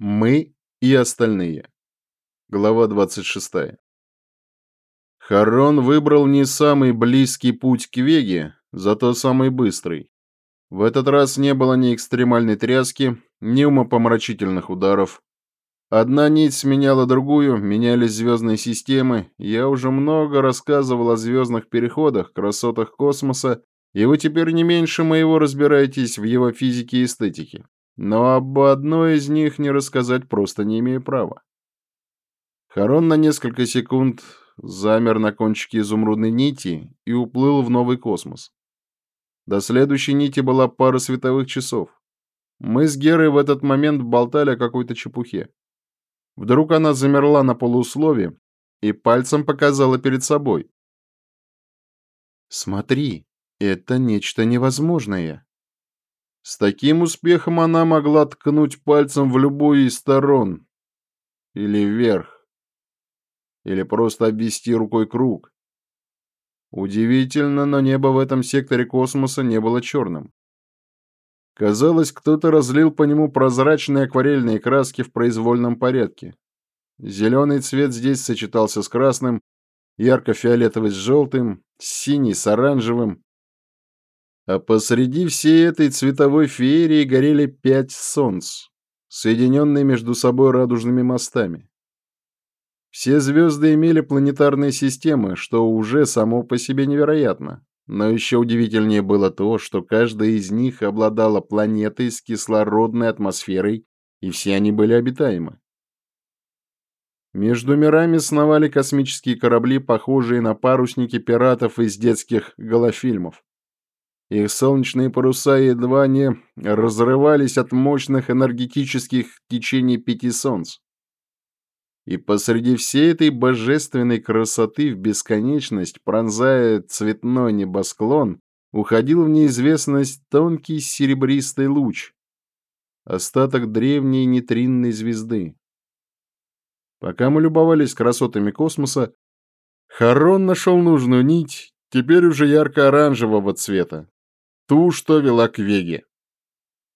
Мы и остальные. Глава 26. Харон выбрал не самый близкий путь к Веге, зато самый быстрый. В этот раз не было ни экстремальной тряски, ни умопомрачительных ударов. Одна нить сменяла другую, менялись звездные системы. Я уже много рассказывал о звездных переходах, красотах космоса, и вы теперь не меньше моего разбираетесь в его физике и эстетике. Но об одной из них не рассказать просто не имею права. Харон на несколько секунд замер на кончике изумрудной нити и уплыл в новый космос. До следующей нити была пара световых часов. Мы с Герой в этот момент болтали о какой-то чепухе. Вдруг она замерла на полуслове и пальцем показала перед собой. «Смотри, это нечто невозможное». С таким успехом она могла ткнуть пальцем в любую из сторон. Или вверх. Или просто обвести рукой круг. Удивительно, но небо в этом секторе космоса не было черным. Казалось, кто-то разлил по нему прозрачные акварельные краски в произвольном порядке. Зеленый цвет здесь сочетался с красным, ярко-фиолетовый с желтым, синий с оранжевым, а посреди всей этой цветовой феерии горели пять солнц, соединенные между собой радужными мостами. Все звезды имели планетарные системы, что уже само по себе невероятно. Но еще удивительнее было то, что каждая из них обладала планетой с кислородной атмосферой, и все они были обитаемы. Между мирами сновали космические корабли, похожие на парусники пиратов из детских голофильмов. Их солнечные паруса едва не разрывались от мощных энергетических течений пяти солнц. И посреди всей этой божественной красоты в бесконечность, пронзая цветной небосклон, уходил в неизвестность тонкий серебристый луч, остаток древней нейтринной звезды. Пока мы любовались красотами космоса, Харон нашел нужную нить, теперь уже ярко-оранжевого цвета, ту, что вела к Веге.